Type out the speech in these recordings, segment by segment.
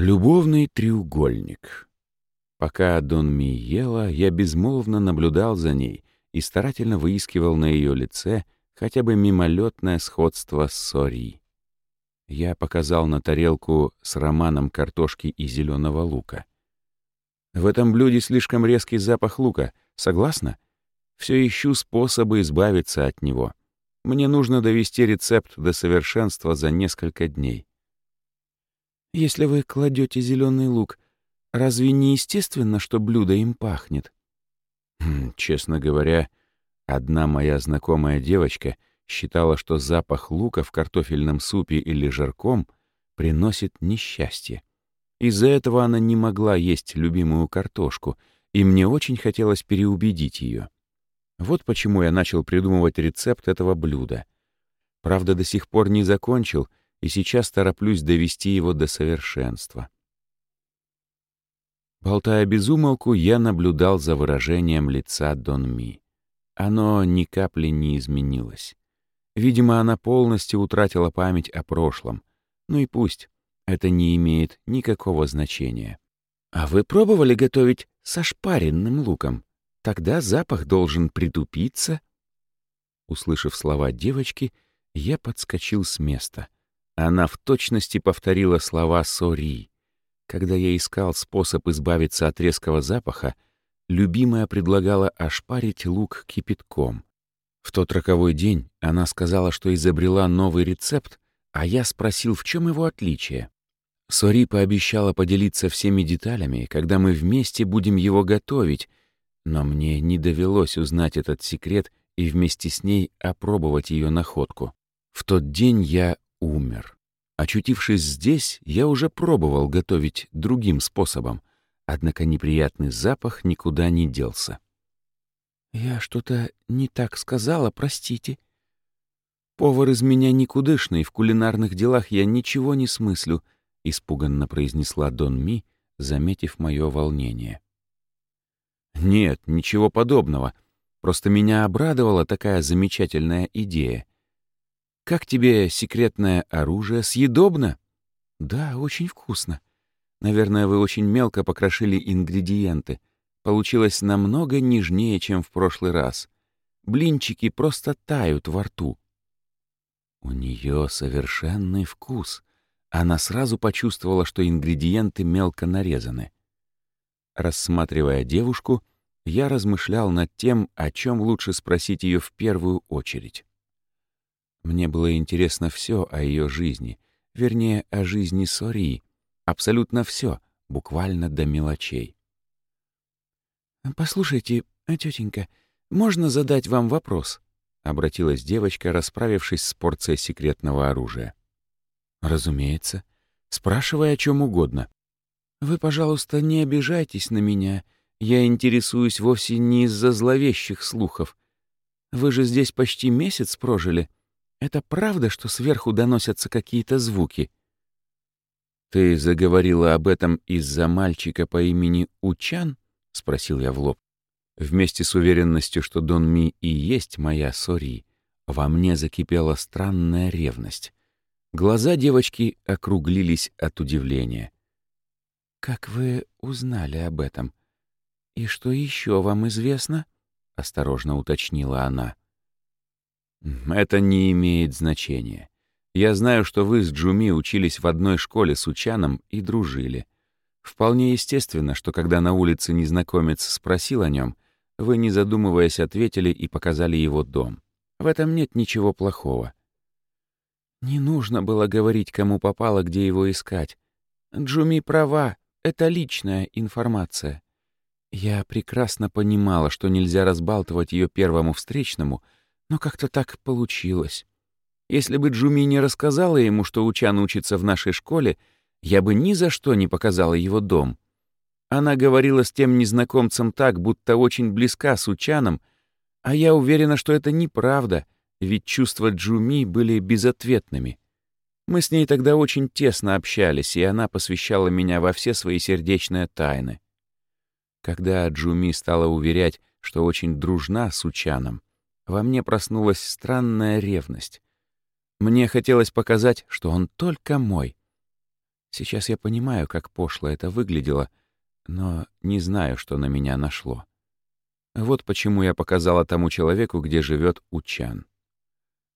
Любовный треугольник. Пока Дон Ми ела, я безмолвно наблюдал за ней и старательно выискивал на ее лице хотя бы мимолетное сходство с Сори. Я показал на тарелку с романом картошки и зеленого лука. В этом блюде слишком резкий запах лука, согласна? Все ищу способы избавиться от него. Мне нужно довести рецепт до совершенства за несколько дней. Если вы кладете зеленый лук, разве не естественно, что блюдо им пахнет? Хм, честно говоря, одна моя знакомая девочка считала, что запах лука в картофельном супе или жарком приносит несчастье. Из-за этого она не могла есть любимую картошку, и мне очень хотелось переубедить ее. Вот почему я начал придумывать рецепт этого блюда. Правда, до сих пор не закончил, и сейчас тороплюсь довести его до совершенства. Болтая без я наблюдал за выражением лица Дон Ми. Оно ни капли не изменилось. Видимо, она полностью утратила память о прошлом. Ну и пусть, это не имеет никакого значения. «А вы пробовали готовить со шпаренным луком? Тогда запах должен притупиться». Услышав слова девочки, я подскочил с места — она в точности повторила слова Сори. Когда я искал способ избавиться от резкого запаха, любимая предлагала ошпарить лук кипятком. В тот роковой день она сказала, что изобрела новый рецепт, а я спросил, в чем его отличие. Сори пообещала поделиться всеми деталями, когда мы вместе будем его готовить, но мне не довелось узнать этот секрет и вместе с ней опробовать ее находку. В тот день я умер. Очутившись здесь, я уже пробовал готовить другим способом, однако неприятный запах никуда не делся. «Я что-то не так сказала, простите. Повар из меня никудышный, в кулинарных делах я ничего не смыслю», — испуганно произнесла Дон Ми, заметив мое волнение. «Нет, ничего подобного. Просто меня обрадовала такая замечательная идея. «Как тебе секретное оружие? Съедобно?» «Да, очень вкусно. Наверное, вы очень мелко покрошили ингредиенты. Получилось намного нежнее, чем в прошлый раз. Блинчики просто тают во рту». У нее совершенный вкус. Она сразу почувствовала, что ингредиенты мелко нарезаны. Рассматривая девушку, я размышлял над тем, о чем лучше спросить ее в первую очередь. Мне было интересно все о ее жизни, вернее, о жизни Сори. Абсолютно все, буквально до мелочей. «Послушайте, тетенька, можно задать вам вопрос?» — обратилась девочка, расправившись с порцией секретного оружия. «Разумеется. Спрашивай о чем угодно». «Вы, пожалуйста, не обижайтесь на меня. Я интересуюсь вовсе не из-за зловещих слухов. Вы же здесь почти месяц прожили. Это правда, что сверху доносятся какие-то звуки? Ты заговорила об этом из-за мальчика по имени Учан? спросил я в лоб. Вместе с уверенностью, что Дон Ми и есть моя Сори, во мне закипела странная ревность. Глаза девочки округлились от удивления. «Как вы узнали об этом? И что еще вам известно?» — осторожно уточнила она. Это не имеет значения. Я знаю, что вы с Джуми учились в одной школе с Учаном и дружили. Вполне естественно, что когда на улице незнакомец спросил о нем, вы, не задумываясь, ответили и показали его дом. В этом нет ничего плохого. Не нужно было говорить, кому попало, где его искать. Джуми права, это личная информация. Я прекрасно понимала, что нельзя разбалтывать ее первому встречному — но как-то так получилось. Если бы Джуми не рассказала ему, что Учан учится в нашей школе, я бы ни за что не показала его дом. Она говорила с тем незнакомцем так, будто очень близка с Учаном, а я уверена, что это неправда, ведь чувства Джуми были безответными. Мы с ней тогда очень тесно общались, и она посвящала меня во все свои сердечные тайны. Когда Джуми стала уверять, что очень дружна с Учаном, во мне проснулась странная ревность. Мне хотелось показать, что он только мой. Сейчас я понимаю, как пошло это выглядело, но не знаю, что на меня нашло. Вот почему я показала тому человеку, где живет Учан.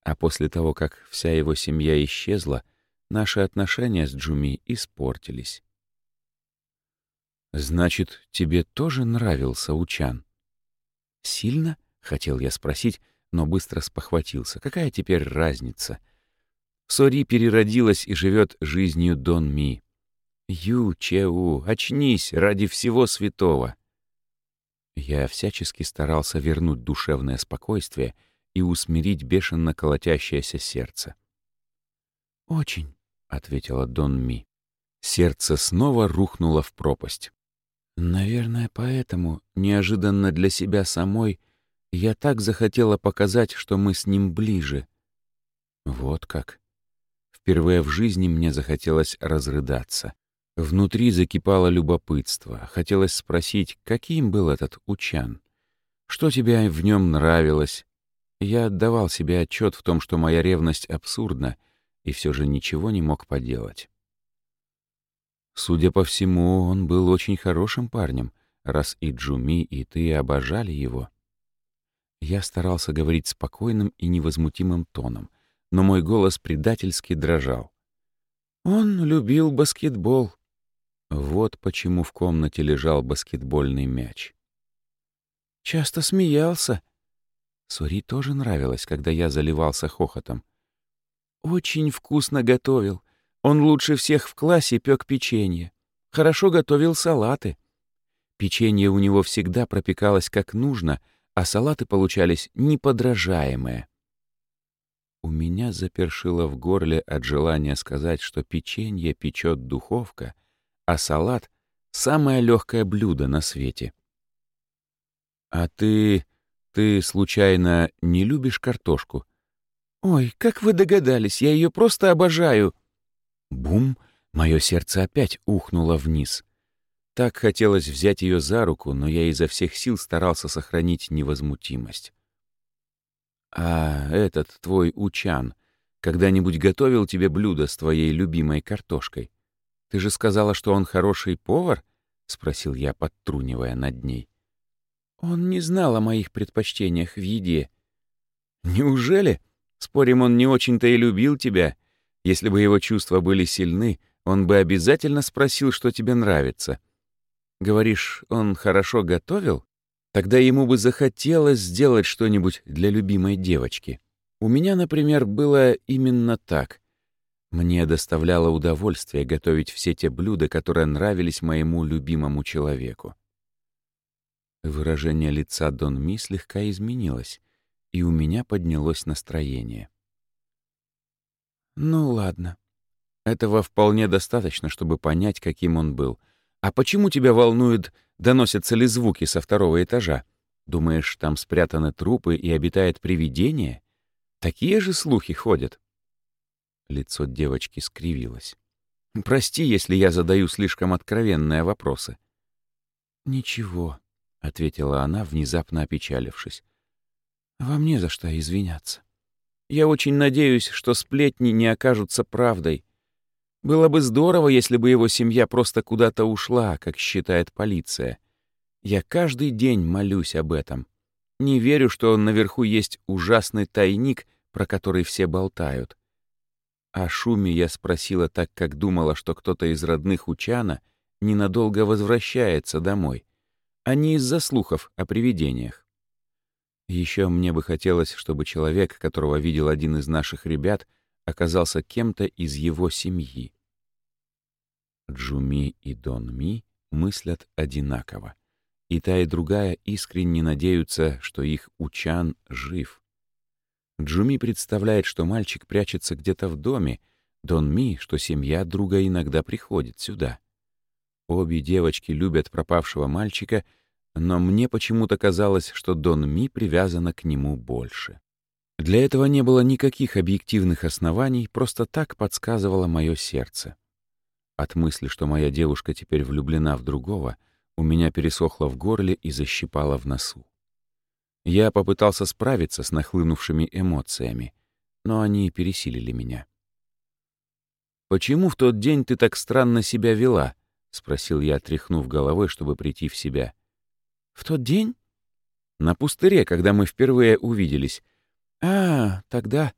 А после того, как вся его семья исчезла, наши отношения с Джуми испортились. «Значит, тебе тоже нравился Учан?» «Сильно?» — хотел я спросить, но быстро спохватился. «Какая теперь разница?» Сори переродилась и живет жизнью Дон Ми. Ю, Чеу, очнись ради всего святого. Я всячески старался вернуть душевное спокойствие и усмирить бешено колотящееся сердце. «Очень», — ответила Дон Ми. Сердце снова рухнуло в пропасть. Наверное, поэтому, неожиданно для себя самой, я так захотела показать, что мы с ним ближе. Вот как. Впервые в жизни мне захотелось разрыдаться. Внутри закипало любопытство. Хотелось спросить, каким был этот Учан? Что тебе в нем нравилось? Я отдавал себе отчет в том, что моя ревность абсурдна, и все же ничего не мог поделать. Судя по всему, он был очень хорошим парнем, раз и Джуми, и ты обожали его. Я старался говорить спокойным и невозмутимым тоном — но мой голос предательски дрожал. Он любил баскетбол. Вот почему в комнате лежал баскетбольный мяч. Часто смеялся. Сури тоже нравилось, когда я заливался хохотом. Очень вкусно готовил. Он лучше всех в классе пек печенье. Хорошо готовил салаты. Печенье у него всегда пропекалось как нужно, а салаты получались неподражаемые. У меня запершило в горле от желания сказать, что печенье печет духовка, а салат — самое легкое блюдо на свете. «А ты... ты, случайно, не любишь картошку?» «Ой, как вы догадались, я ее просто обожаю!» Бум! Мое сердце опять ухнуло вниз. Так хотелось взять ее за руку, но я изо всех сил старался сохранить невозмутимость. «А этот твой Учан когда-нибудь готовил тебе блюдо с твоей любимой картошкой? Ты же сказала, что он хороший повар?» — спросил я, подтрунивая над ней. «Он не знал о моих предпочтениях в еде». «Неужели? Спорим, он не очень-то и любил тебя. Если бы его чувства были сильны, он бы обязательно спросил, что тебе нравится. Говоришь, он хорошо готовил?» Тогда ему бы захотелось сделать что-нибудь для любимой девочки. У меня, например, было именно так. Мне доставляло удовольствие готовить все те блюда, которые нравились моему любимому человеку. Выражение лица Дон Ми слегка изменилось, и у меня поднялось настроение. «Ну ладно. Этого вполне достаточно, чтобы понять, каким он был. А почему тебя волнует Доносятся ли звуки со второго этажа? Думаешь, там спрятаны трупы и обитает привидение? Такие же слухи ходят. Лицо девочки скривилось. «Прости, если я задаю слишком откровенные вопросы». «Ничего», — ответила она, внезапно опечалившись. «Вам не за что извиняться. Я очень надеюсь, что сплетни не окажутся правдой. Было бы здорово, если бы его семья просто куда-то ушла, как считает полиция. Я каждый день молюсь об этом. Не верю, что наверху есть ужасный тайник, про который все болтают. О шуме я спросила так, как думала, что кто-то из родных Учана ненадолго возвращается домой, а не из-за слухов о привидениях. Еще мне бы хотелось, чтобы человек, которого видел один из наших ребят, оказался кем-то из его семьи. Джуми и Дон Ми мыслят одинаково. И та, и другая искренне надеются, что их Учан жив. Джуми представляет, что мальчик прячется где-то в доме, Дон Ми, что семья друга иногда приходит сюда. Обе девочки любят пропавшего мальчика, но мне почему-то казалось, что Дон Ми привязана к нему больше. Для этого не было никаких объективных оснований, просто так подсказывало мое сердце. От мысли, что моя девушка теперь влюблена в другого, у меня пересохло в горле и защипало в носу. Я попытался справиться с нахлынувшими эмоциями, но они пересилили меня. «Почему в тот день ты так странно себя вела?» — спросил я, тряхнув головой, чтобы прийти в себя. «В тот день?» «На пустыре, когда мы впервые увиделись». «А, тогда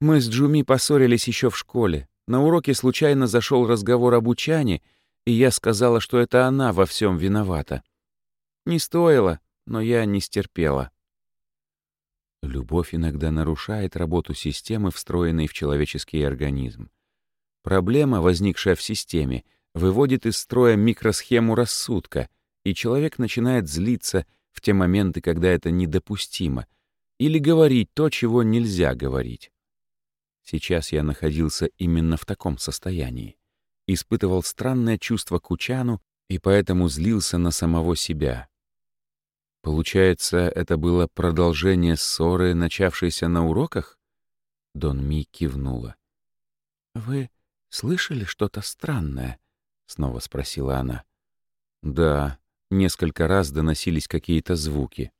мы с Джуми поссорились еще в школе. На уроке случайно зашел разговор об Учане, и я сказала, что это она во всем виновата. Не стоило, но я не стерпела». Любовь иногда нарушает работу системы, встроенной в человеческий организм. Проблема, возникшая в системе, выводит из строя микросхему рассудка, и человек начинает злиться в те моменты, когда это недопустимо, или говорить то, чего нельзя говорить. Сейчас я находился именно в таком состоянии. Испытывал странное чувство к Учану и поэтому злился на самого себя. Получается, это было продолжение ссоры, начавшейся на уроках? Дон Ми кивнула. «Вы слышали что-то странное?» — снова спросила она. «Да, несколько раз доносились какие-то звуки».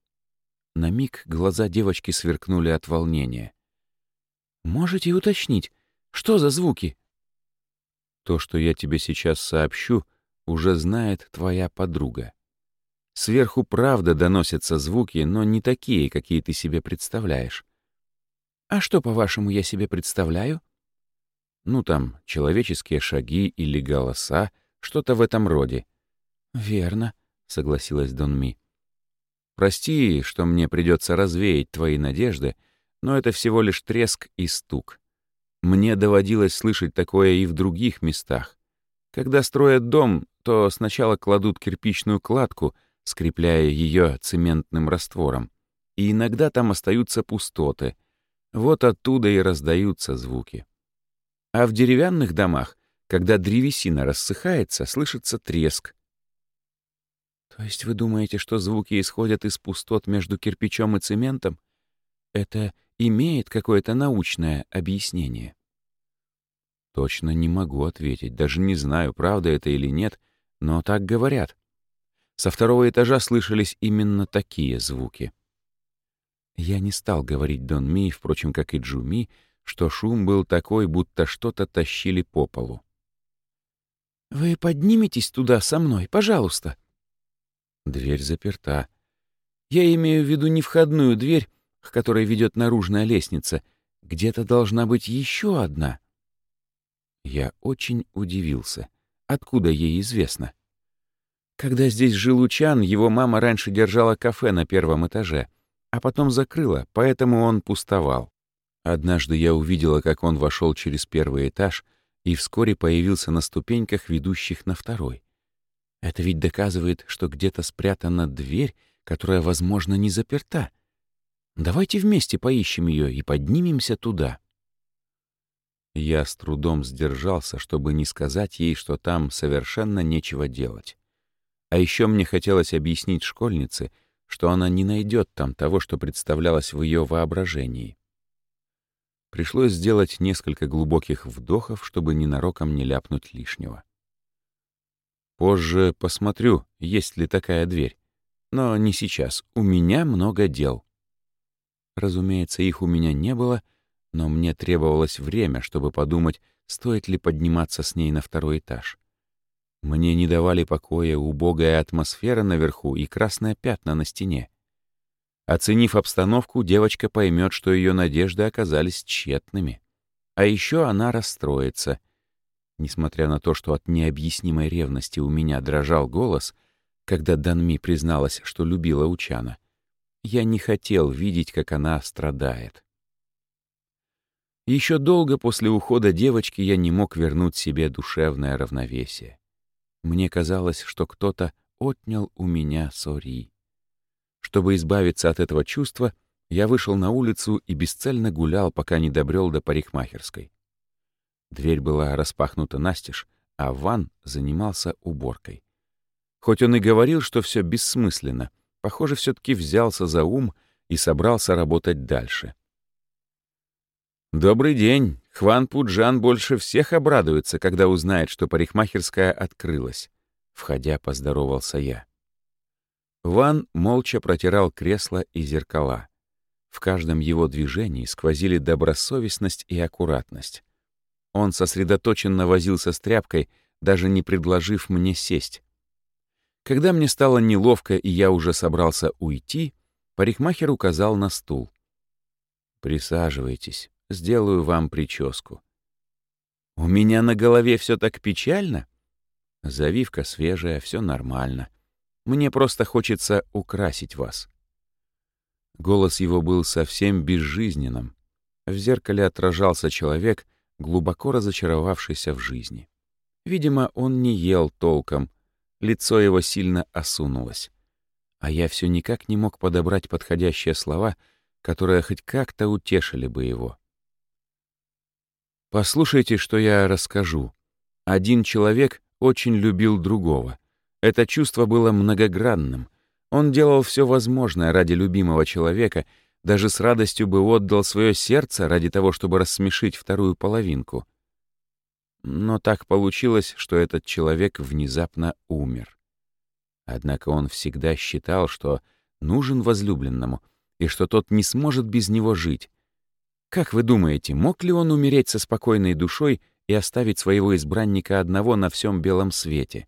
На миг глаза девочки сверкнули от волнения. «Можете уточнить, что за звуки?» «То, что я тебе сейчас сообщу, уже знает твоя подруга». Сверху правда доносятся звуки, но не такие, какие ты себе представляешь. А что, по-вашему, я себе представляю? Ну, там, человеческие шаги или голоса, что-то в этом роде. Верно, согласилась Донми. Прости, что мне придется развеять твои надежды, но это всего лишь треск и стук. Мне доводилось слышать такое и в других местах. Когда строят дом, то сначала кладут кирпичную кладку — скрепляя ее цементным раствором. И иногда там остаются пустоты. Вот оттуда и раздаются звуки. А в деревянных домах, когда древесина рассыхается, слышится треск. То есть вы думаете, что звуки исходят из пустот между кирпичом и цементом? Это имеет какое-то научное объяснение? Точно не могу ответить, даже не знаю, правда это или нет, но так говорят. Со второго этажа слышались именно такие звуки. Я не стал говорить Дон Ми, впрочем, как и Джу Ми, что шум был такой, будто что-то тащили по полу. «Вы подниметесь туда со мной, пожалуйста?» Дверь заперта. Я имею в виду не входную дверь, к которой ведет наружная лестница. Где-то должна быть еще одна. Я очень удивился. Откуда ей известно? Когда здесь жил Учан, его мама раньше держала кафе на первом этаже, а потом закрыла, поэтому он пустовал. Однажды я увидела, как он вошел через первый этаж и вскоре появился на ступеньках, ведущих на второй. Это ведь доказывает, что где-то спрятана дверь, которая, возможно, не заперта. Давайте вместе поищем ее и поднимемся туда. Я с трудом сдержался, чтобы не сказать ей, что там совершенно нечего делать. А еще мне хотелось объяснить школьнице, что она не найдет там того, что представлялось в ее воображении. Пришлось сделать несколько глубоких вдохов, чтобы ненароком не ляпнуть лишнего. Позже посмотрю, есть ли такая дверь. Но не сейчас. У меня много дел. Разумеется, их у меня не было, но мне требовалось время, чтобы подумать, стоит ли подниматься с ней на второй этаж. Мне не давали покоя убогая атмосфера наверху и красное пятна на стене. Оценив обстановку, девочка поймет, что ее надежды оказались тщетными. А еще она расстроится. Несмотря на то, что от необъяснимой ревности у меня дрожал голос, когда Данми призналась, что любила Учана, я не хотел видеть, как она страдает. Еще долго после ухода девочки я не мог вернуть себе душевное равновесие. Мне казалось, что кто-то отнял у меня Сори. Чтобы избавиться от этого чувства, я вышел на улицу и бесцельно гулял, пока не добрел до парикмахерской. Дверь была распахнута настежь, а Ван занимался уборкой. Хоть он и говорил, что все бессмысленно, похоже, все таки взялся за ум и собрался работать дальше. «Добрый день!» Хван Пуджан больше всех обрадуется, когда узнает, что парикмахерская открылась. Входя, поздоровался я. Ван молча протирал кресло и зеркала. В каждом его движении сквозили добросовестность и аккуратность. Он сосредоточенно возился с тряпкой, даже не предложив мне сесть. Когда мне стало неловко и я уже собрался уйти, парикмахер указал на стул. «Присаживайтесь, сделаю вам прическу». «У меня на голове все так печально?» «Завивка свежая, все нормально. Мне просто хочется украсить вас». Голос его был совсем безжизненным. В зеркале отражался человек, глубоко разочаровавшийся в жизни. Видимо, он не ел толком, лицо его сильно осунулось. А я все никак не мог подобрать подходящие слова, которые хоть как-то утешили бы его. Послушайте, что я расскажу. Один человек очень любил другого. Это чувство было многогранным. Он делал все возможное ради любимого человека, даже с радостью бы отдал свое сердце ради того, чтобы рассмешить вторую половинку. Но так получилось, что этот человек внезапно умер. Однако он всегда считал, что нужен возлюбленному, и что тот не сможет без него жить. Как вы думаете, мог ли он умереть со спокойной душой и оставить своего избранника одного на всем белом свете?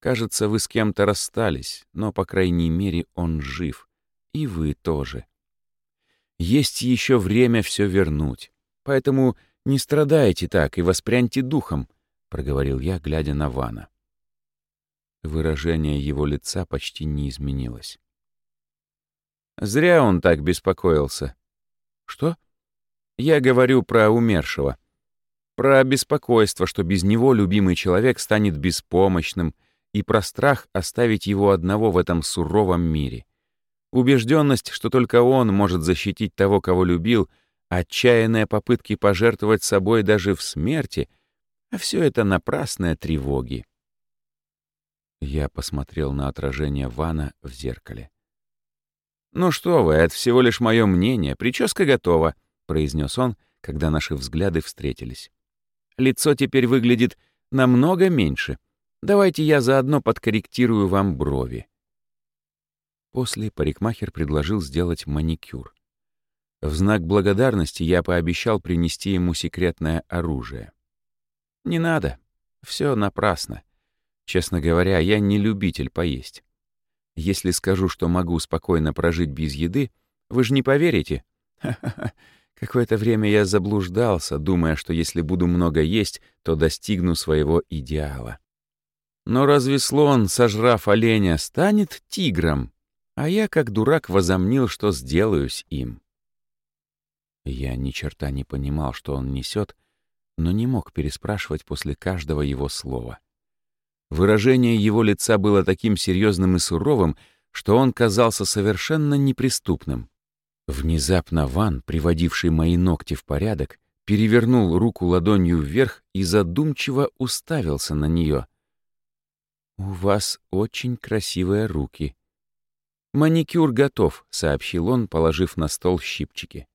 Кажется, вы с кем-то расстались, но, по крайней мере, он жив. И вы тоже. Есть еще время все вернуть. Поэтому не страдайте так и воспряньте духом, — проговорил я, глядя на Вана. Выражение его лица почти не изменилось. Зря он так беспокоился. Что? Я говорю про умершего. Про беспокойство, что без него любимый человек станет беспомощным, и про страх оставить его одного в этом суровом мире. Убежденность, что только он может защитить того, кого любил, отчаянные попытки пожертвовать собой даже в смерти, а все это напрасные тревоги. Я посмотрел на отражение Вана в зеркале. «Ну что вы, это всего лишь мое мнение, прическа готова», — произнес он, когда наши взгляды встретились. «Лицо теперь выглядит намного меньше. Давайте я заодно подкорректирую вам брови». После парикмахер предложил сделать маникюр. В знак благодарности я пообещал принести ему секретное оружие. «Не надо. Все напрасно. Честно говоря, я не любитель поесть. Если скажу, что могу спокойно прожить без еды, вы же не поверите. Ха-ха-ха. Какое-то время я заблуждался, думая, что если буду много есть, то достигну своего идеала. Но разве слон, сожрав оленя, станет тигром? А я, как дурак, возомнил, что сделаюсь им. Я ни черта не понимал, что он несет, но не мог переспрашивать после каждого его слова. Выражение его лица было таким серьезным и суровым, что он казался совершенно неприступным. Внезапно Ван, приводивший мои ногти в порядок, перевернул руку ладонью вверх и задумчиво уставился на нее. «У вас очень красивые руки». «Маникюр готов», — сообщил он, положив на стол щипчики.